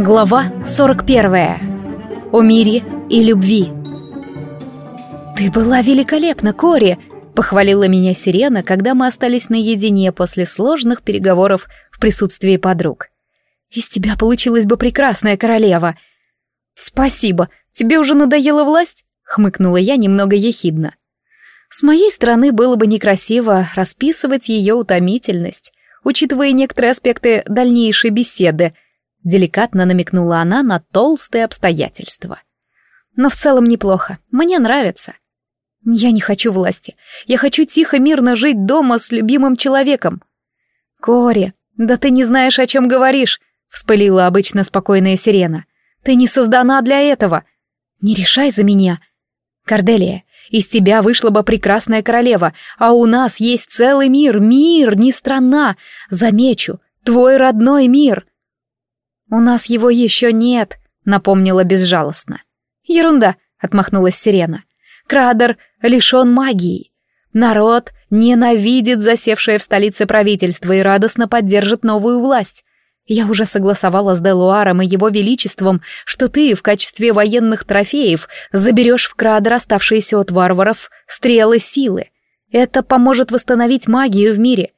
Глава 41. О мире и любви. «Ты была великолепна, Кори!» — похвалила меня Сирена, когда мы остались наедине после сложных переговоров в присутствии подруг. «Из тебя получилась бы прекрасная королева!» «Спасибо! Тебе уже надоела власть?» — хмыкнула я немного ехидно. С моей стороны было бы некрасиво расписывать ее утомительность, учитывая некоторые аспекты дальнейшей беседы — Деликатно намекнула она на толстые обстоятельства. Но в целом неплохо. Мне нравится. Я не хочу власти. Я хочу тихо, мирно жить дома с любимым человеком. Кори, да ты не знаешь, о чем говоришь, вспылила обычно спокойная сирена. Ты не создана для этого. Не решай за меня. Корделия, из тебя вышла бы прекрасная королева, а у нас есть целый мир, мир, не страна. Замечу, твой родной мир. «У нас его еще нет», — напомнила безжалостно. «Ерунда», — отмахнулась Сирена. «Крадер лишен магии. Народ ненавидит засевшее в столице правительство и радостно поддержит новую власть. Я уже согласовала с Делуаром и его величеством, что ты в качестве военных трофеев заберешь в крадер оставшиеся от варваров стрелы силы. Это поможет восстановить магию в мире».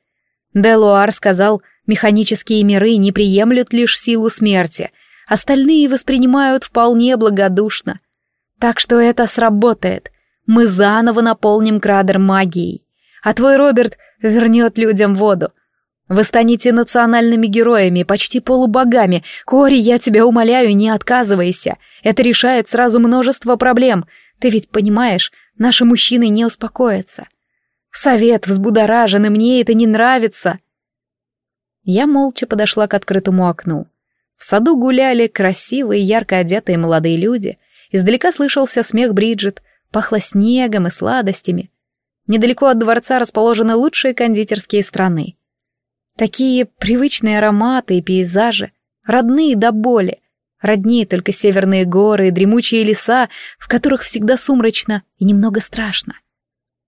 Делуар сказал, Механические миры не приемлют лишь силу смерти, остальные воспринимают вполне благодушно. Так что это сработает. Мы заново наполним крадер магией. А твой Роберт вернет людям воду. Вы станете национальными героями, почти полубогами. Кори, я тебя умоляю, не отказывайся. Это решает сразу множество проблем. Ты ведь понимаешь, наши мужчины не успокоятся. Совет взбудоражен, и мне это не нравится. Я молча подошла к открытому окну. В саду гуляли красивые, ярко одетые молодые люди. Издалека слышался смех Бриджит, пахло снегом и сладостями. Недалеко от дворца расположены лучшие кондитерские страны. Такие привычные ароматы и пейзажи, родные до боли, роднее только северные горы и дремучие леса, в которых всегда сумрачно и немного страшно.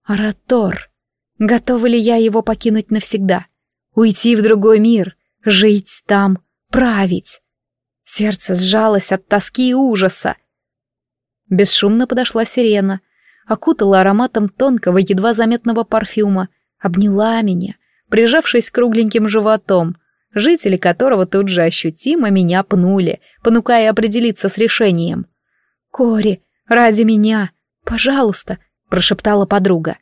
Оратор. Готова ли я его покинуть навсегда? — уйти в другой мир, жить там, править. Сердце сжалось от тоски и ужаса. Бесшумно подошла сирена, окутала ароматом тонкого, едва заметного парфюма, обняла меня, прижавшись кругленьким животом, жители которого тут же ощутимо меня пнули, понукая определиться с решением. «Кори, ради меня! Пожалуйста!» — прошептала подруга.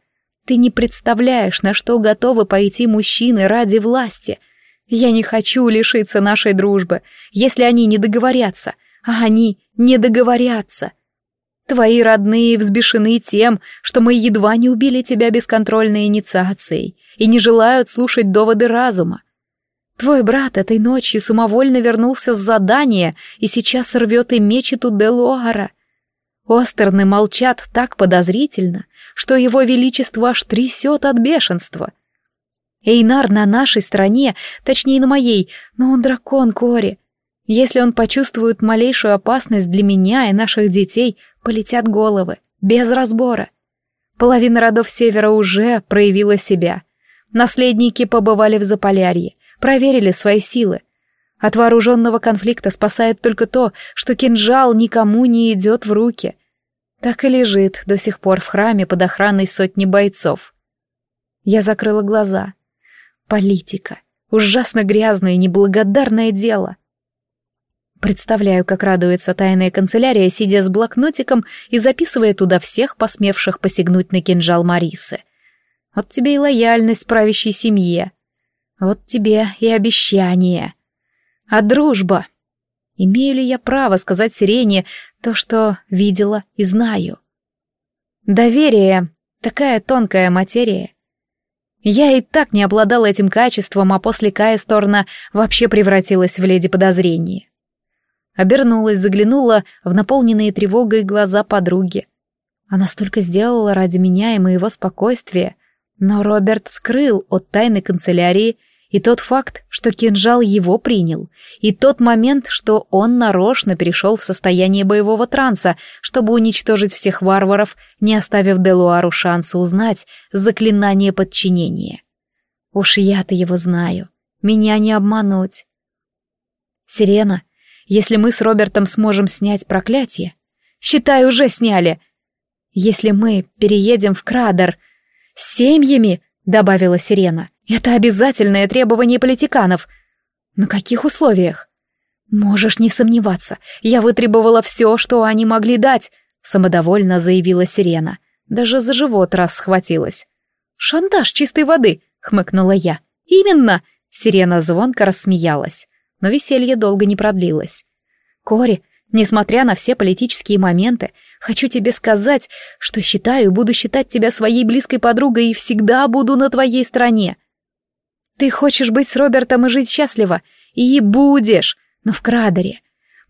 Ты не представляешь, на что готовы пойти мужчины ради власти. Я не хочу лишиться нашей дружбы, если они не договорятся. А они не договорятся. Твои родные взбешены тем, что мы едва не убили тебя бесконтрольной инициацией и не желают слушать доводы разума. Твой брат этой ночью самовольно вернулся с задания и сейчас рвет и мечет у Делуара. Остерны молчат так подозрительно, что его величество аж трясет от бешенства. Эйнар на нашей стороне, точнее на моей, но он дракон Кори. Если он почувствует малейшую опасность для меня и наших детей, полетят головы, без разбора. Половина родов Севера уже проявила себя. Наследники побывали в Заполярье, проверили свои силы. От вооруженного конфликта спасает только то, что кинжал никому не идет в руки — так и лежит, до сих пор в храме под охраной сотни бойцов. Я закрыла глаза. Политика. Ужасно грязное и неблагодарное дело. Представляю, как радуется тайная канцелярия, сидя с блокнотиком и записывая туда всех, посмевших посягнуть на кинжал Марисы. Вот тебе и лояльность правящей семье. Вот тебе и обещание. А дружба Имею ли я право сказать Сирене то, что видела и знаю? Доверие — такая тонкая материя. Я и так не обладала этим качеством, а после Каесторна вообще превратилась в леди подозрения. Обернулась, заглянула в наполненные тревогой глаза подруги. Она столько сделала ради меня и моего спокойствия, но Роберт скрыл от тайной канцелярии — и тот факт, что кинжал его принял, и тот момент, что он нарочно перешел в состояние боевого транса, чтобы уничтожить всех варваров, не оставив Делуару шанса узнать заклинание подчинения. Уж я-то его знаю, меня не обмануть. Сирена, если мы с Робертом сможем снять проклятие, считай, уже сняли. Если мы переедем в Крадер с семьями, добавила Сирена, это обязательное требование политиканов. На каких условиях? Можешь не сомневаться, я вытребовала все, что они могли дать, самодовольно заявила Сирена. Даже за живот раз схватилась. Шантаж чистой воды, хмыкнула я. Именно, Сирена звонко рассмеялась, но веселье долго не продлилось. Кори, несмотря на все политические моменты, хочу тебе сказать, что считаю, и буду считать тебя своей близкой подругой и всегда буду на твоей стороне. Ты хочешь быть с Робертом и жить счастливо? И будешь, но в Крадере.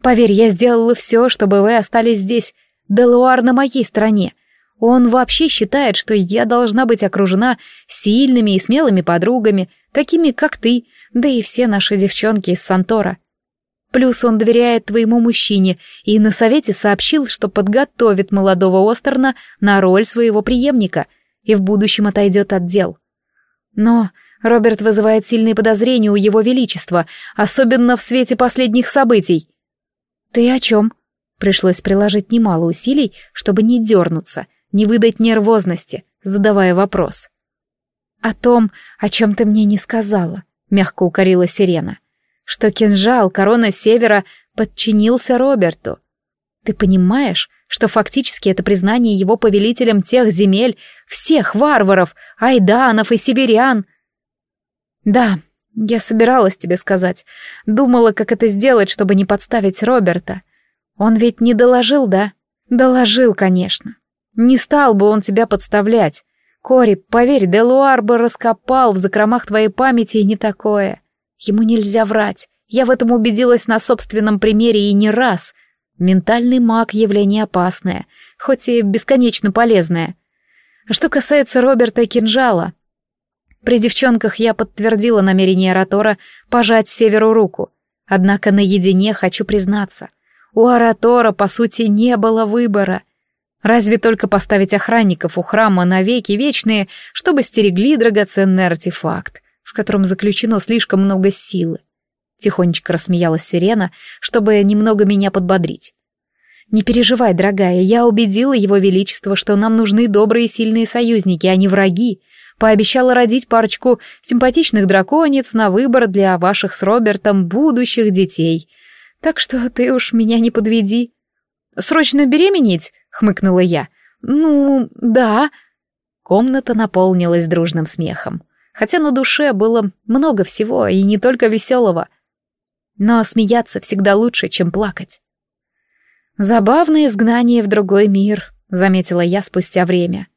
Поверь, я сделала все, чтобы вы остались здесь. Делуар на моей стороне. Он вообще считает, что я должна быть окружена сильными и смелыми подругами, такими, как ты, да и все наши девчонки из Сантора. Плюс он доверяет твоему мужчине и на совете сообщил, что подготовит молодого Остерна на роль своего преемника и в будущем отойдет от дел. Но Роберт вызывает сильные подозрения у его величества, особенно в свете последних событий. Ты о чем? Пришлось приложить немало усилий, чтобы не дернуться, не выдать нервозности, задавая вопрос. О том, о чем ты мне не сказала, мягко укорила Сирена, что кинжал корона Севера подчинился Роберту. Ты понимаешь, что фактически это признание его повелителем тех земель, всех варваров, айданов и северян — да, я собиралась тебе сказать. Думала, как это сделать, чтобы не подставить Роберта. Он ведь не доложил, да? Доложил, конечно. Не стал бы он тебя подставлять. Кори, поверь, Делуар бы раскопал в закромах твоей памяти и не такое. Ему нельзя врать. Я в этом убедилась на собственном примере и не раз. Ментальный маг — явление опасное, хоть и бесконечно полезное. Что касается Роберта и кинжала, при девчонках я подтвердила намерение Аратора пожать Северу руку. Однако наедине хочу признаться. У Аратора, по сути, не было выбора. Разве только поставить охранников у храма навеки вечные, чтобы стерегли драгоценный артефакт, в котором заключено слишком много силы. Тихонечко рассмеялась Сирена, чтобы немного меня подбодрить. «Не переживай, дорогая, я убедила его величество, что нам нужны добрые и сильные союзники, а не враги, пообещала родить парочку симпатичных драконец на выбор для ваших с Робертом будущих детей. Так что ты уж меня не подведи». «Срочно беременеть?» — хмыкнула я. «Ну, да». Комната наполнилась дружным смехом. Хотя на душе было много всего, и не только веселого. Но смеяться всегда лучше, чем плакать. «Забавное изгнание в другой мир», — заметила я спустя время.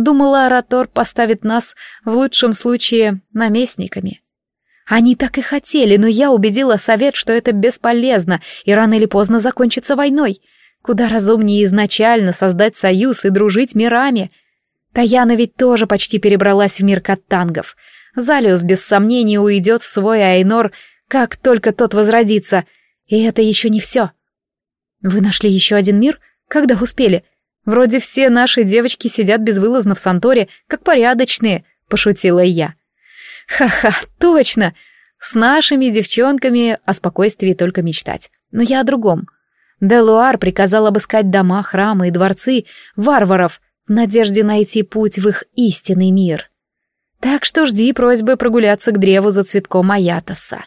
Думала оратор поставит нас в лучшем случае наместниками. Они так и хотели, но я убедила совет, что это бесполезно и рано или поздно закончится войной. Куда разумнее изначально создать союз и дружить мирами. Таяна ведь тоже почти перебралась в мир каттангов. Залиус без сомнения уйдет в свой Айнор, как только тот возродится. И это еще не все. Вы нашли еще один мир? Когда успели? Вроде все наши девочки сидят безвылазно в Санторе, как порядочные», — пошутила я. «Ха-ха, точно! С нашими девчонками о спокойствии только мечтать. Но я о другом. Делуар приказал обыскать дома, храмы и дворцы варваров в надежде найти путь в их истинный мир. Так что жди просьбы прогуляться к древу за цветком Аятоса.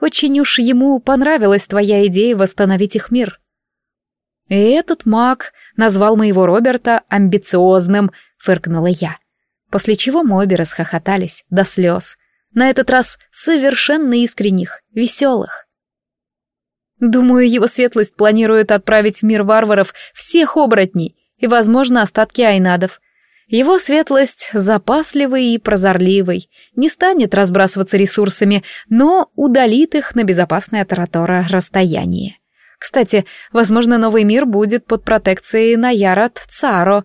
Очень уж ему понравилась твоя идея восстановить их мир». «И этот маг назвал моего Роберта амбициозным», — фыркнула я. После чего мы обе расхохотались до слез. На этот раз совершенно искренних, веселых. Думаю, его светлость планирует отправить в мир варваров всех оборотней и, возможно, остатки айнадов. Его светлость запасливый и прозорливый, не станет разбрасываться ресурсами, но удалит их на безопасное таратора расстояние. Кстати, возможно, новый мир будет под протекцией Наярат Царо.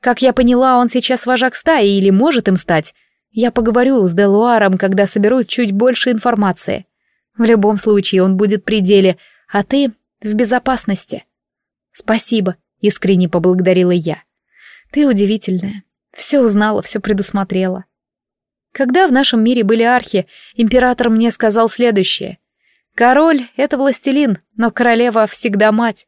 Как я поняла, он сейчас вожак стаи или может им стать. Я поговорю с Делуаром, когда соберу чуть больше информации. В любом случае, он будет при деле, а ты в безопасности. Спасибо, искренне поблагодарила я. Ты удивительная. Все узнала, все предусмотрела. Когда в нашем мире были архи, император мне сказал следующее. Король — это властелин, но королева всегда мать.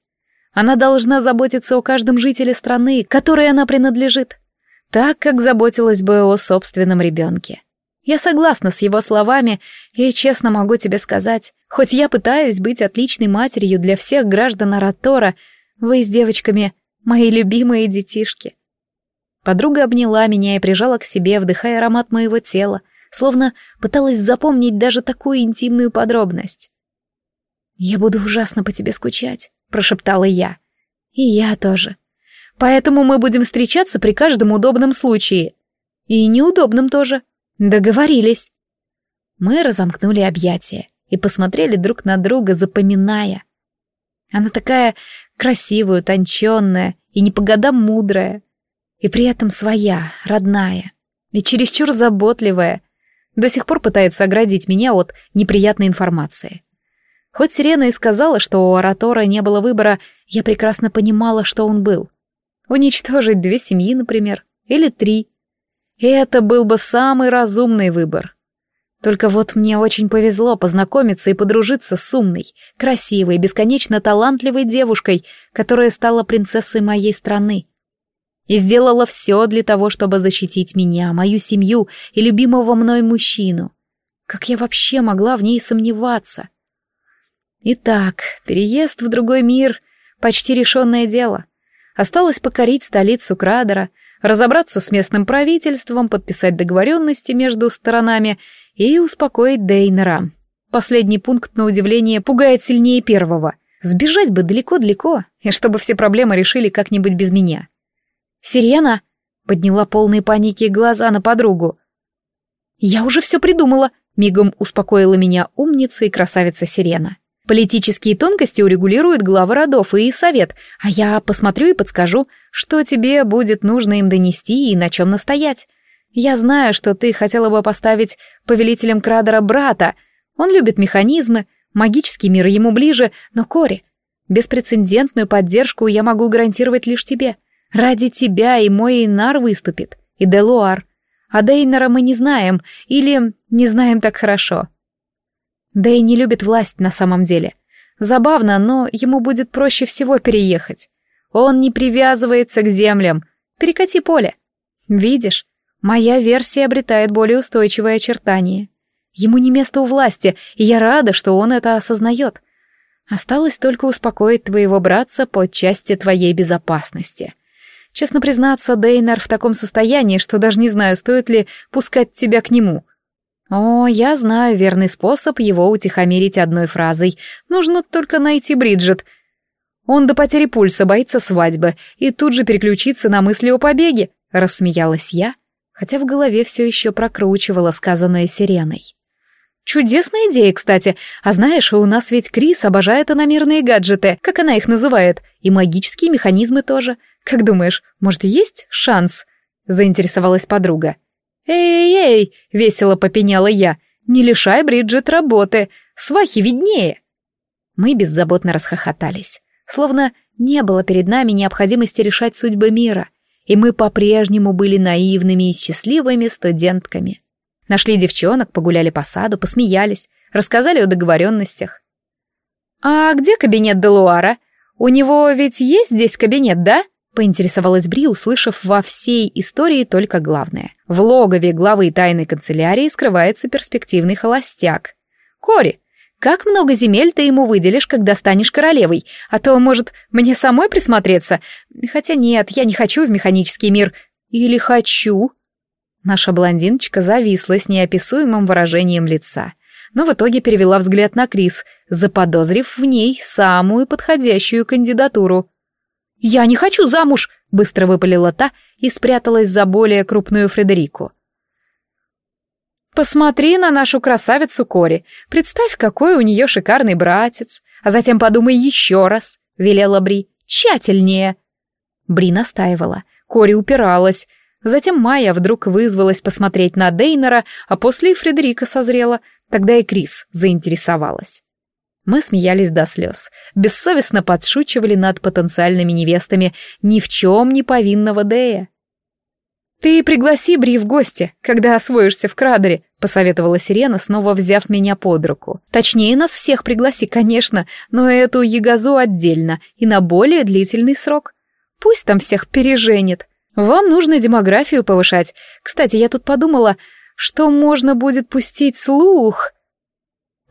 Она должна заботиться о каждом жителе страны, которой она принадлежит, так как заботилась бы о собственном ребенке. Я согласна с его словами и честно могу тебе сказать, хоть я пытаюсь быть отличной матерью для всех граждан Аратора, вы с девочками — мои любимые детишки. Подруга обняла меня и прижала к себе, вдыхая аромат моего тела, словно пыталась запомнить даже такую интимную подробность. «Я буду ужасно по тебе скучать», — прошептала я. «И я тоже. Поэтому мы будем встречаться при каждом удобном случае. И неудобном тоже. Договорились». Мы разомкнули объятия и посмотрели друг на друга, запоминая. Она такая красивая, утонченная и не по годам мудрая. И при этом своя, родная. И чересчур заботливая. До сих пор пытается оградить меня от неприятной информации. Хоть Сирена и сказала, что у Оратора не было выбора, я прекрасно понимала, что он был. Уничтожить две семьи, например, или три. Это был бы самый разумный выбор. Только вот мне очень повезло познакомиться и подружиться с умной, красивой, бесконечно талантливой девушкой, которая стала принцессой моей страны. И сделала все для того, чтобы защитить меня, мою семью и любимого мной мужчину. Как я вообще могла в ней сомневаться? Итак, переезд в другой мир — почти решенное дело. Осталось покорить столицу Крадера, разобраться с местным правительством, подписать договоренности между сторонами и успокоить Дейнера. Последний пункт, на удивление, пугает сильнее первого. Сбежать бы далеко-далеко, и чтобы все проблемы решили как-нибудь без меня. «Сирена!» — подняла полные паники глаза на подругу. «Я уже все придумала!» — мигом успокоила меня умница и красавица Сирена. Политические тонкости урегулирует глава родов и совет, а я посмотрю и подскажу, что тебе будет нужно им донести и на чем настоять. Я знаю, что ты хотела бы поставить повелителем Крадера брата. Он любит механизмы, магический мир ему ближе, но Кори, беспрецедентную поддержку я могу гарантировать лишь тебе. Ради тебя и мой Инар выступит, и Делуар. А Дейнера мы не знаем, или не знаем так хорошо. Да и не любит власть на самом деле. Забавно, но ему будет проще всего переехать. Он не привязывается к землям. Перекати поле. Видишь, моя версия обретает более устойчивое очертание. Ему не место у власти, и я рада, что он это осознает. Осталось только успокоить твоего братца по части твоей безопасности. Честно признаться, Дейнер в таком состоянии, что даже не знаю, стоит ли пускать тебя к нему. О, я знаю верный способ его утихомирить одной фразой. Нужно только найти Бриджит. Он до потери пульса боится свадьбы и тут же переключится на мысли о побеге, рассмеялась я, хотя в голове все еще прокручивала сказанное сиреной. Чудесная идея, кстати. А знаешь, у нас ведь Крис обожает иномерные гаджеты, как она их называет, и магические механизмы тоже. Как думаешь, может, есть шанс? Заинтересовалась подруга. Эй, эй, — весело попеняла я. «Не лишай Бриджит работы! Свахи виднее!» Мы беззаботно расхохотались, словно не было перед нами необходимости решать судьбы мира, и мы по-прежнему были наивными и счастливыми студентками. Нашли девчонок, погуляли по саду, посмеялись, рассказали о договоренностях. «А где кабинет Делуара? У него ведь есть здесь кабинет, да?» Поинтересовалась Бри, услышав во всей истории только главное. В логове главы тайной канцелярии скрывается перспективный холостяк. «Кори, как много земель ты ему выделишь, когда станешь королевой? А то, может, мне самой присмотреться? Хотя нет, я не хочу в механический мир. Или хочу?» Наша блондиночка зависла с неописуемым выражением лица, но в итоге перевела взгляд на Крис, заподозрив в ней самую подходящую кандидатуру — «Я не хочу замуж!» — быстро выпалила та и спряталась за более крупную Фредерику. «Посмотри на нашу красавицу Кори. Представь, какой у нее шикарный братец. А затем подумай еще раз», — велела Бри. «Тщательнее». Бри настаивала. Кори упиралась. Затем Майя вдруг вызвалась посмотреть на Дейнера, а после и Фредерика созрела. Тогда и Крис заинтересовалась. Мы смеялись до слез, бессовестно подшучивали над потенциальными невестами ни в чем не повинного Дея. «Ты пригласи Бри в гости, когда освоишься в Крадере», — посоветовала Сирена, снова взяв меня под руку. «Точнее, нас всех пригласи, конечно, но эту ягозу отдельно и на более длительный срок. Пусть там всех переженит. Вам нужно демографию повышать. Кстати, я тут подумала, что можно будет пустить слух...»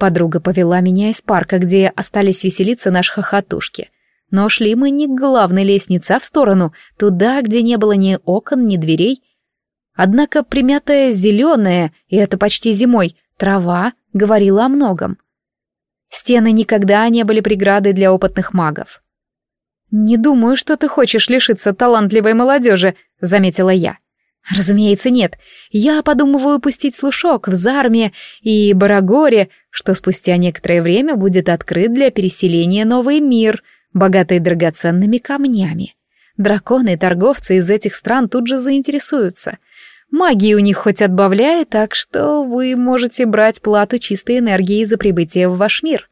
Подруга повела меня из парка, где остались веселиться наши хохотушки. Но шли мы не к главной лестнице, а в сторону, туда, где не было ни окон, ни дверей. Однако примятая зеленая, и это почти зимой, трава говорила о многом. Стены никогда не были преградой для опытных магов. «Не думаю, что ты хочешь лишиться талантливой молодежи», — заметила я. Разумеется, нет. Я подумываю пустить слушок в Зарме и Барагоре, что спустя некоторое время будет открыт для переселения новый мир, богатый драгоценными камнями. Драконы и торговцы из этих стран тут же заинтересуются. Магии у них хоть отбавляет, так что вы можете брать плату чистой энергии за прибытие в ваш мир.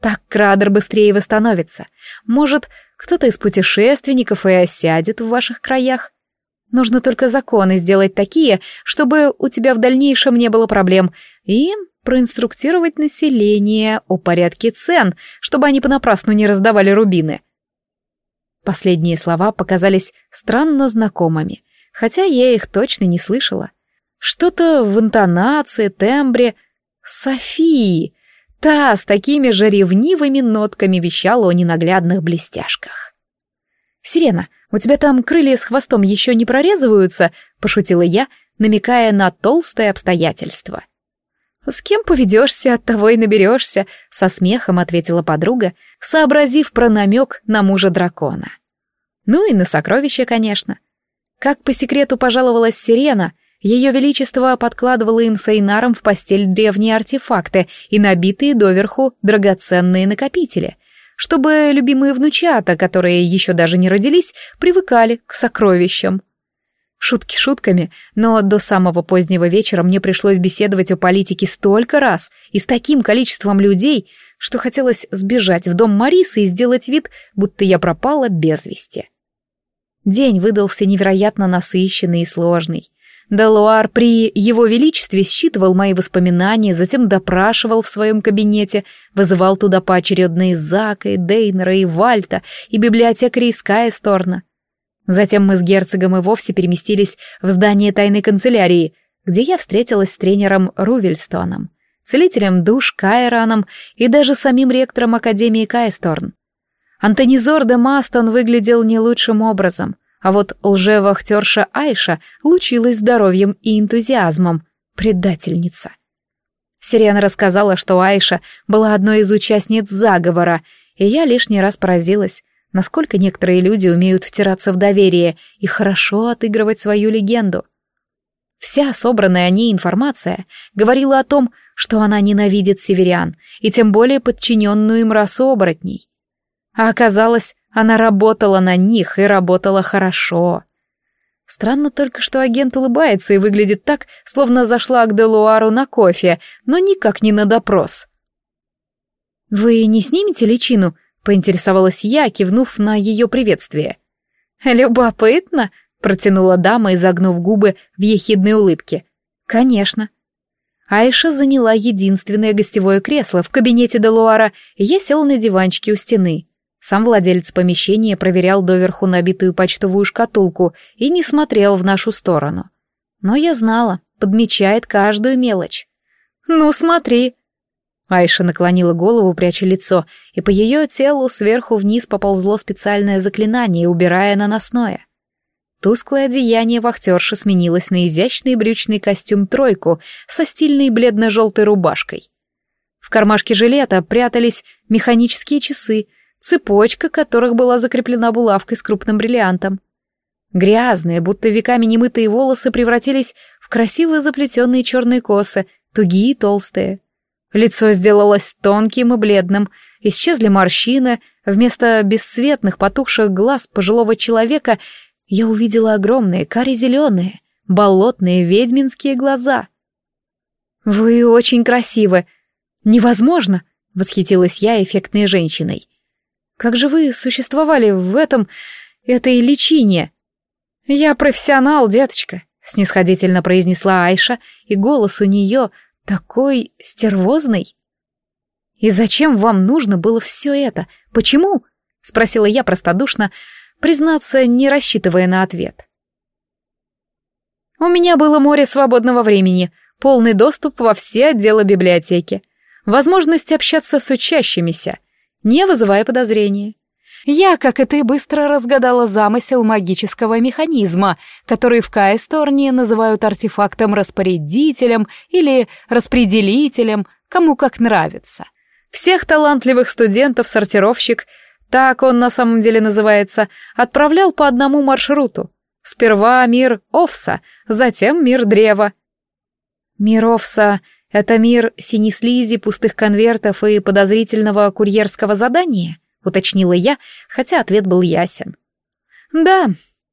Так крадер быстрее восстановится. Может, кто-то из путешественников и осядет в ваших краях, Нужно только законы сделать такие, чтобы у тебя в дальнейшем не было проблем, и проинструктировать население о порядке цен, чтобы они понапрасну не раздавали рубины. Последние слова показались странно знакомыми, хотя я их точно не слышала. Что-то в интонации, тембре Софии. Та с такими же ревнивыми нотками вещала о ненаглядных блестяшках. «Сирена, у тебя там крылья с хвостом еще не прорезываются?» — пошутила я, намекая на толстое обстоятельство. «С кем поведешься, от того и наберешься», — со смехом ответила подруга, сообразив про намек на мужа дракона. Ну и на сокровища, конечно. Как по секрету пожаловалась Сирена, ее величество подкладывало им с Эйнаром в постель древние артефакты и набитые доверху драгоценные накопители — чтобы любимые внучата, которые еще даже не родились, привыкали к сокровищам. Шутки шутками, но до самого позднего вечера мне пришлось беседовать о политике столько раз и с таким количеством людей, что хотелось сбежать в дом Марисы и сделать вид, будто я пропала без вести. День выдался невероятно насыщенный и сложный. Делуар при его величестве считывал мои воспоминания, затем допрашивал в своем кабинете, вызывал туда поочередно и Зака, и Дейнера, и Вальта, и библиотекаря из Каесторна. Затем мы с герцогом и вовсе переместились в здание тайной канцелярии, где я встретилась с тренером Рувельстоном, целителем душ Кайраном и даже самим ректором Академии Каесторн. Антонизор де Мастон выглядел не лучшим образом — а вот лжевахтерша Айша лучилась здоровьем и энтузиазмом. Предательница. Сирена рассказала, что Айша была одной из участниц заговора, и я лишний раз поразилась, насколько некоторые люди умеют втираться в доверие и хорошо отыгрывать свою легенду. Вся собранная о ней информация говорила о том, что она ненавидит северян и тем более подчиненную им расу оборотней. А оказалось, она работала на них и работала хорошо. Странно только, что агент улыбается и выглядит так, словно зашла к Делуару на кофе, но никак не на допрос. «Вы не снимете личину?» — поинтересовалась я, кивнув на ее приветствие. «Любопытно», — протянула дама, изогнув губы в ехидной улыбке. «Конечно». Айша заняла единственное гостевое кресло в кабинете Делуара, и я села на диванчике у стены. Сам владелец помещения проверял доверху набитую почтовую шкатулку и не смотрел в нашу сторону. Но я знала, подмечает каждую мелочь. «Ну, смотри!» Айша наклонила голову, пряча лицо, и по ее телу сверху вниз поползло специальное заклинание, убирая наносное. Тусклое одеяние вахтерши сменилось на изящный брючный костюм-тройку со стильной бледно-желтой рубашкой. В кармашке жилета прятались механические часы — цепочка, которых была закреплена булавкой с крупным бриллиантом. Грязные, будто веками немытые волосы превратились в красивые заплетенные черные косы, тугие и толстые. Лицо сделалось тонким и бледным, исчезли морщины, вместо бесцветных потухших глаз пожилого человека я увидела огромные кари-зеленые, болотные ведьминские глаза. «Вы очень красивы! Невозможно!» — восхитилась я эффектной женщиной. Как же вы существовали в этом... этой личине?» «Я профессионал, деточка», — снисходительно произнесла Айша, и голос у нее такой стервозный. «И зачем вам нужно было все это? Почему?» — спросила я простодушно, признаться, не рассчитывая на ответ. «У меня было море свободного времени, полный доступ во все отделы библиотеки, возможность общаться с учащимися — не вызывая подозрения. Я, как и ты, быстро разгадала замысел магического механизма, который в Кайсторне называют артефактом-распорядителем или распределителем, кому как нравится. Всех талантливых студентов-сортировщик, так он на самом деле называется, отправлял по одному маршруту. Сперва мир Овса, затем мир Древа. Мир Овса это мир синеслизи пустых конвертов и подозрительного курьерского задания, уточнила я, хотя ответ был ясен. Да,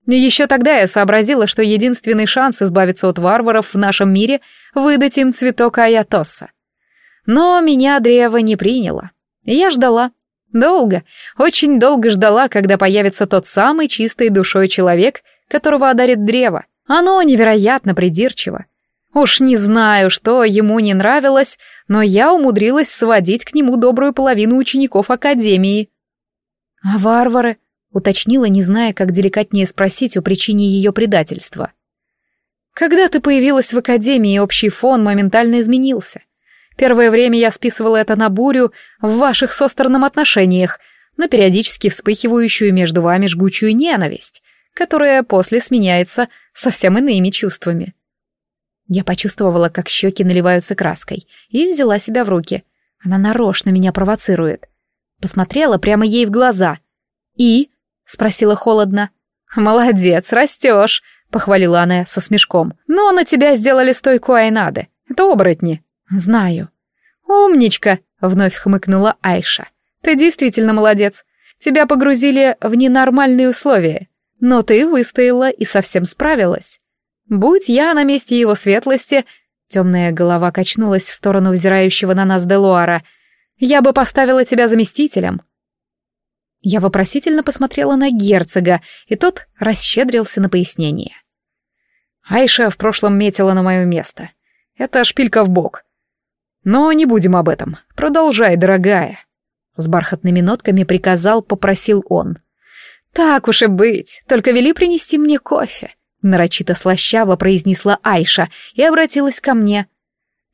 еще тогда я сообразила, что единственный шанс избавиться от варваров в нашем мире — выдать им цветок Аятоса. Но меня древо не приняло. Я ждала. Долго, очень долго ждала, когда появится тот самый чистой душой человек, которого одарит древо. Оно невероятно придирчиво, Уж не знаю, что ему не нравилось, но я умудрилась сводить к нему добрую половину учеников Академии. «А варвары?» — уточнила, не зная, как деликатнее спросить о причине ее предательства. «Когда ты появилась в Академии, общий фон моментально изменился. Первое время я списывала это на бурю в ваших с Остерном отношениях, на периодически вспыхивающую между вами жгучую ненависть, которая после сменяется совсем иными чувствами». Я почувствовала, как щеки наливаются краской, и взяла себя в руки. Она нарочно меня провоцирует. Посмотрела прямо ей в глаза. «И?» — спросила холодно. «Молодец, растешь!» — похвалила она со смешком. «Но на тебя сделали стойку Айнады. Это оборотни». «Знаю». «Умничка!» — вновь хмыкнула Айша. «Ты действительно молодец. Тебя погрузили в ненормальные условия. Но ты выстояла и совсем справилась. Будь я на месте его светлости, темная голова качнулась в сторону взирающего на нас Делуара, я бы поставила тебя заместителем. Я вопросительно посмотрела на герцога, и тот расщедрился на пояснение. Айша в прошлом метила на мое место. Это шпилька в бок. Но не будем об этом. Продолжай, дорогая. С бархатными нотками приказал, попросил он. Так уж и быть, только вели принести мне кофе. Нарочито слащаво произнесла Айша и обратилась ко мне.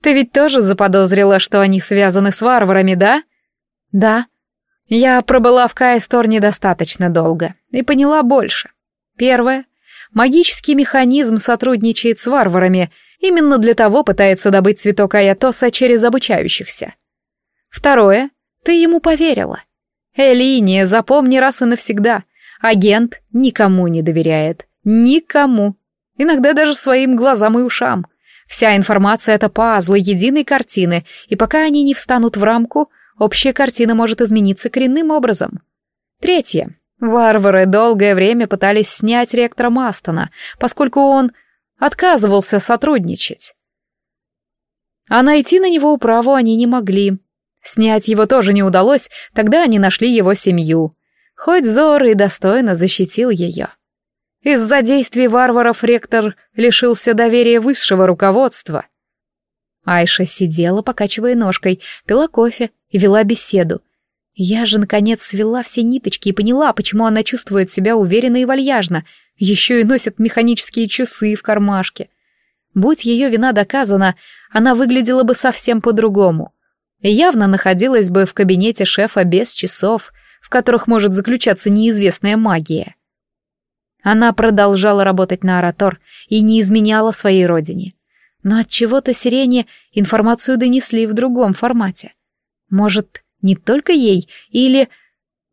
«Ты ведь тоже заподозрила, что они связаны с варварами, да?» «Да». Я пробыла в Кайстор недостаточно долго и поняла больше. Первое. Магический механизм сотрудничает с варварами, именно для того пытается добыть цветок Аятоса через обучающихся. Второе. Ты ему поверила. Элиния, запомни раз и навсегда. Агент никому не доверяет. Никому. Иногда даже своим глазам и ушам. Вся информация — это пазлы единой картины, и пока они не встанут в рамку, общая картина может измениться коренным образом. Третье. Варвары долгое время пытались снять ректора Мастона, поскольку он отказывался сотрудничать. А найти на него управу они не могли. Снять его тоже не удалось, тогда они нашли его семью. Хоть Зор и достойно защитил ее. Из-за действий варваров ректор лишился доверия высшего руководства. Айша сидела, покачивая ножкой, пила кофе и вела беседу. Я же, наконец, свела все ниточки и поняла, почему она чувствует себя уверенно и вальяжно, еще и носит механические часы в кармашке. Будь ее вина доказана, она выглядела бы совсем по-другому. Явно находилась бы в кабинете шефа без часов, в которых может заключаться неизвестная магия. Она продолжала работать на Аратор и не изменяла своей родине. Но от чего то Сирене информацию донесли в другом формате. Может, не только ей, или...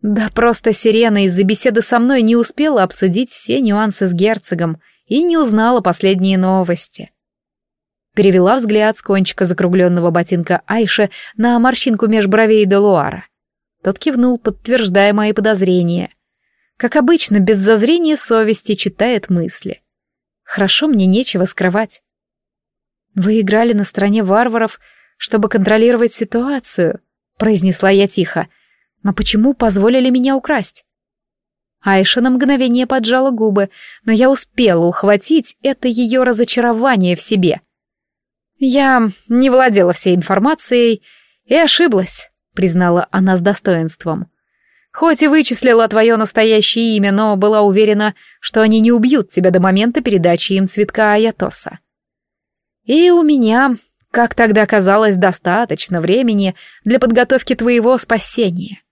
Да просто Сирена из-за беседы со мной не успела обсудить все нюансы с герцогом и не узнала последние новости. Перевела взгляд с кончика закругленного ботинка Айше на морщинку меж бровей Делуара. Тот кивнул, подтверждая мои подозрения — как обычно, без зазрения совести читает мысли. Хорошо, мне нечего скрывать. Вы играли на стороне варваров, чтобы контролировать ситуацию, произнесла я тихо. Но почему позволили меня украсть? Айша на мгновение поджала губы, но я успела ухватить это ее разочарование в себе. Я не владела всей информацией и ошиблась, признала она с достоинством. Хоть и вычислила твое настоящее имя, но была уверена, что они не убьют тебя до момента передачи им цветка Аятоса. И у меня, как тогда казалось, достаточно времени для подготовки твоего спасения.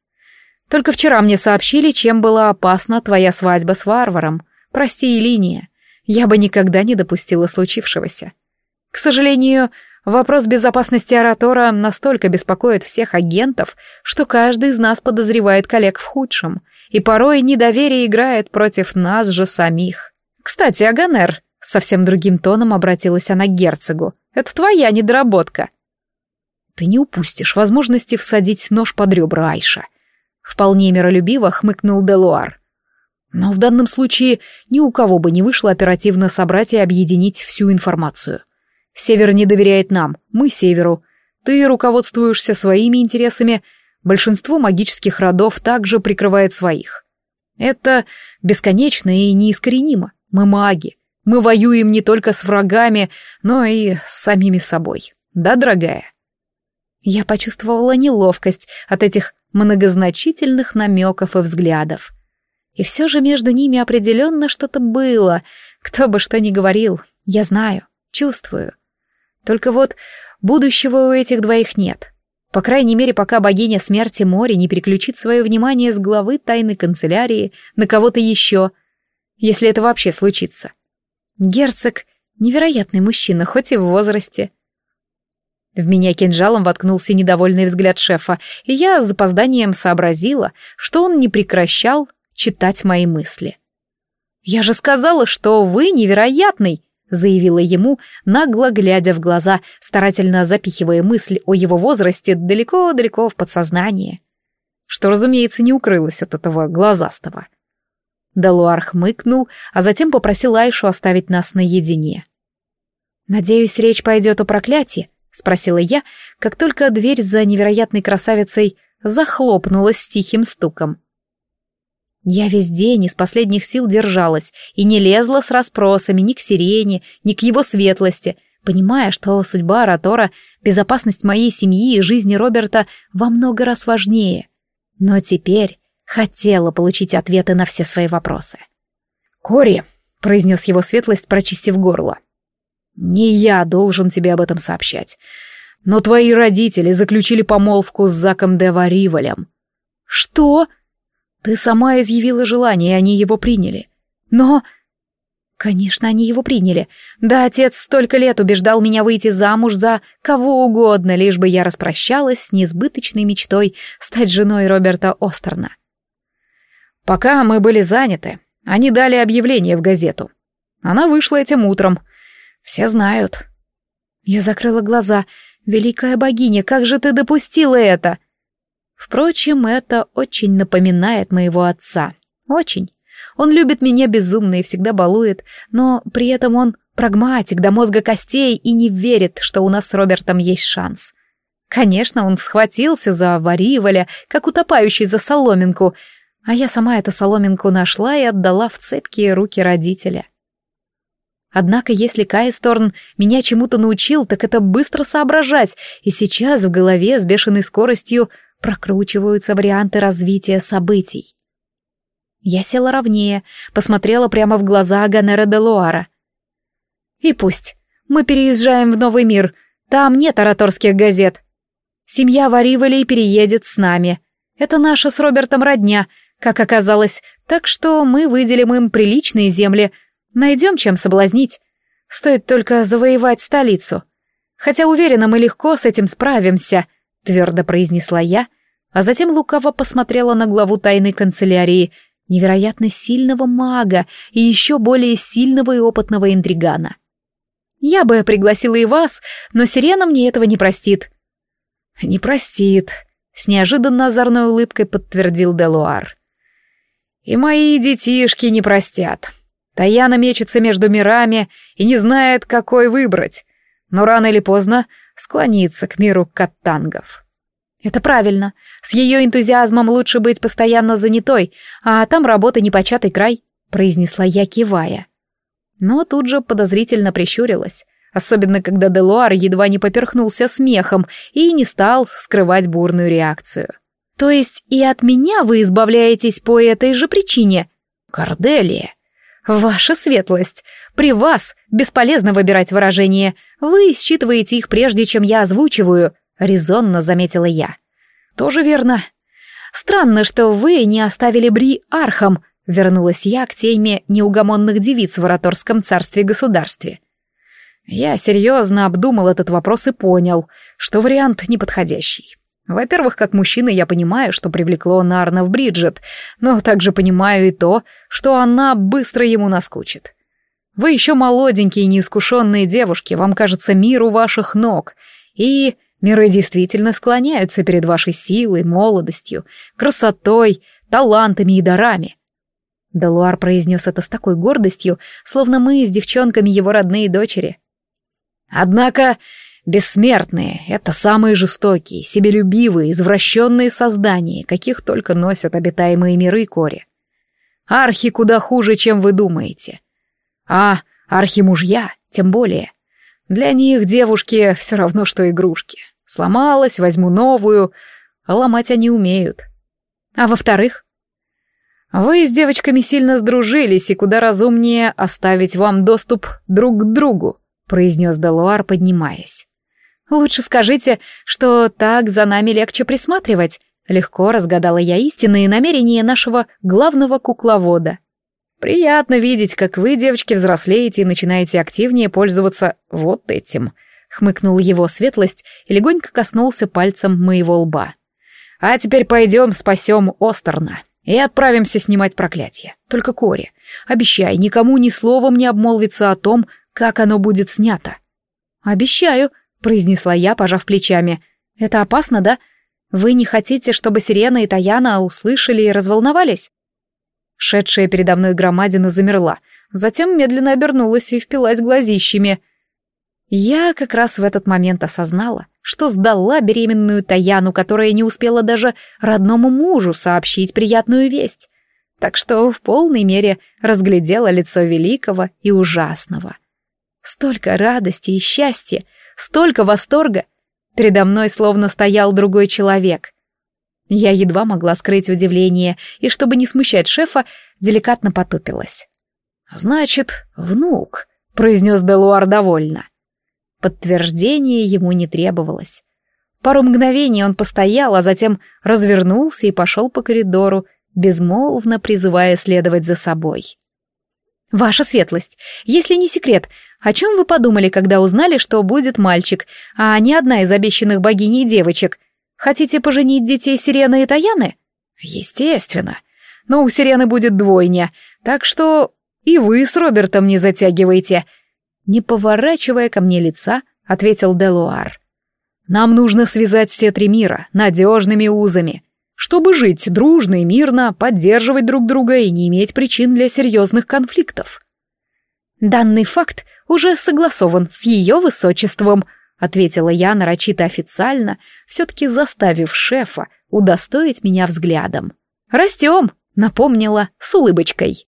Только вчера мне сообщили, чем была опасна твоя свадьба с варваром. Прости, Илиния, я бы никогда не допустила случившегося. К сожалению, Вопрос безопасности оратора настолько беспокоит всех агентов, что каждый из нас подозревает коллег в худшем, и порой недоверие играет против нас же самих. «Кстати, Аганер», — совсем другим тоном обратилась она к герцогу, — «это твоя недоработка». «Ты не упустишь возможности всадить нож под ребра Айша», — вполне миролюбиво хмыкнул Делуар. «Но в данном случае ни у кого бы не вышло оперативно собрать и объединить всю информацию». Север не доверяет нам, мы Северу. Ты руководствуешься своими интересами, большинство магических родов также прикрывает своих. Это бесконечно и неискоренимо. Мы маги. Мы воюем не только с врагами, но и с самими собой. Да, дорогая? Я почувствовала неловкость от этих многозначительных намеков и взглядов. И все же между ними определенно что-то было. Кто бы что ни говорил, я знаю, чувствую. Только вот будущего у этих двоих нет. По крайней мере, пока богиня смерти моря не переключит свое внимание с главы тайной канцелярии на кого-то еще, если это вообще случится. Герцог — невероятный мужчина, хоть и в возрасте. В меня кинжалом воткнулся недовольный взгляд шефа, и я с запозданием сообразила, что он не прекращал читать мои мысли. «Я же сказала, что вы невероятный!» заявила ему, нагло глядя в глаза, старательно запихивая мысль о его возрасте далеко-далеко в подсознание. Что, разумеется, не укрылось от этого глазастого. Далуар хмыкнул, а затем попросил Айшу оставить нас наедине. «Надеюсь, речь пойдет о проклятии?» — спросила я, как только дверь за невероятной красавицей захлопнулась с тихим стуком. Я весь день из последних сил держалась и не лезла с расспросами ни к сирене, ни к его светлости, понимая, что судьба Ротора, безопасность моей семьи и жизни Роберта во много раз важнее. Но теперь хотела получить ответы на все свои вопросы. «Кори», — произнес его светлость, прочистив горло, — «не я должен тебе об этом сообщать, но твои родители заключили помолвку с Заком де Варивалем». «Что?» Ты сама изъявила желание, и они его приняли. Но... Конечно, они его приняли. Да, отец столько лет убеждал меня выйти замуж за кого угодно, лишь бы я распрощалась с несбыточной мечтой стать женой Роберта Остерна. Пока мы были заняты, они дали объявление в газету. Она вышла этим утром. Все знают. Я закрыла глаза. «Великая богиня, как же ты допустила это?» Впрочем, это очень напоминает моего отца. Очень. Он любит меня безумно и всегда балует, но при этом он прагматик до мозга костей и не верит, что у нас с Робертом есть шанс. Конечно, он схватился за Вариволя, как утопающий за соломинку, а я сама эту соломинку нашла и отдала в цепкие руки родителя. Однако, если Кайсторн меня чему-то научил, так это быстро соображать, и сейчас в голове с бешеной скоростью прокручиваются варианты развития событий. Я села ровнее, посмотрела прямо в глаза Ганера де Луара. «И пусть. Мы переезжаем в новый мир. Там нет ораторских газет. Семья Вариволей переедет с нами. Это наша с Робертом родня, как оказалось, так что мы выделим им приличные земли, найдем чем соблазнить. Стоит только завоевать столицу. Хотя, уверена, мы легко с этим справимся. — твердо произнесла я, а затем лукаво посмотрела на главу тайной канцелярии, невероятно сильного мага и еще более сильного и опытного интригана. «Я бы пригласила и вас, но Сирена мне этого не простит». «Не простит», — с неожиданно озорной улыбкой подтвердил Делуар. «И мои детишки не простят. Таяна мечется между мирами и не знает, какой выбрать. Но рано или поздно склониться к миру каттангов. Это правильно. С ее энтузиазмом лучше быть постоянно занятой, а там работа непочатый край, произнесла я, кивая. Но тут же подозрительно прищурилась, особенно когда Делуар едва не поперхнулся смехом и не стал скрывать бурную реакцию. То есть и от меня вы избавляетесь по этой же причине? Корделия, ваша светлость, при вас бесполезно выбирать выражения. Вы считываете их прежде, чем я озвучиваю», — резонно заметила я. «Тоже верно». «Странно, что вы не оставили Бри Архам. — вернулась я к теме неугомонных девиц в ораторском царстве-государстве. Я серьезно обдумал этот вопрос и понял, что вариант неподходящий. Во-первых, как мужчина я понимаю, что привлекло Нарна в Бриджит, но также понимаю и то, что она быстро ему наскучит. Вы еще молоденькие неискушенные девушки, вам кажется мир у ваших ног. И миры действительно склоняются перед вашей силой, молодостью, красотой, талантами и дарами. Далуар произнес это с такой гордостью, словно мы с девчонками его родные дочери. Однако бессмертные — это самые жестокие, себелюбивые, извращенные создания, каких только носят обитаемые миры Кори. Архи куда хуже, чем вы думаете. А архимужья тем более. Для них девушки все равно, что игрушки. Сломалась, возьму новую, а ломать они умеют. А во-вторых, вы с девочками сильно сдружились, и куда разумнее оставить вам доступ друг к другу, произнес Делуар, поднимаясь. Лучше скажите, что так за нами легче присматривать. Легко разгадала я истинные намерения нашего главного кукловода — Приятно видеть, как вы, девочки, взрослеете и начинаете активнее пользоваться вот этим. Хмыкнул его светлость и легонько коснулся пальцем моего лба. А теперь пойдем спасем Остерна и отправимся снимать проклятие. Только Кори, обещай, никому ни словом не обмолвиться о том, как оно будет снято. Обещаю, произнесла я, пожав плечами. Это опасно, да? Вы не хотите, чтобы Сирена и Таяна услышали и разволновались? Шедшая передо мной громадина замерла, затем медленно обернулась и впилась глазищами. Я как раз в этот момент осознала, что сдала беременную Таяну, которая не успела даже родному мужу сообщить приятную весть. Так что в полной мере разглядела лицо великого и ужасного. Столько радости и счастья, столько восторга. Передо мной словно стоял другой человек. Я едва могла скрыть удивление, и, чтобы не смущать шефа, деликатно потупилась. «Значит, внук», — произнес Делуар довольно. Подтверждение ему не требовалось. Пару мгновений он постоял, а затем развернулся и пошел по коридору, безмолвно призывая следовать за собой. «Ваша светлость, если не секрет, о чем вы подумали, когда узнали, что будет мальчик, а не одна из обещанных богиней девочек?» Хотите поженить детей Сирены и Таяны? Естественно. Но у Сирены будет двойня, так что и вы с Робертом не затягивайте. Не поворачивая ко мне лица, ответил Делуар. Нам нужно связать все три мира надежными узами, чтобы жить дружно и мирно, поддерживать друг друга и не иметь причин для серьезных конфликтов. Данный факт уже согласован с ее высочеством — ответила я нарочито официально, все-таки заставив шефа удостоить меня взглядом. «Растем!» — напомнила с улыбочкой.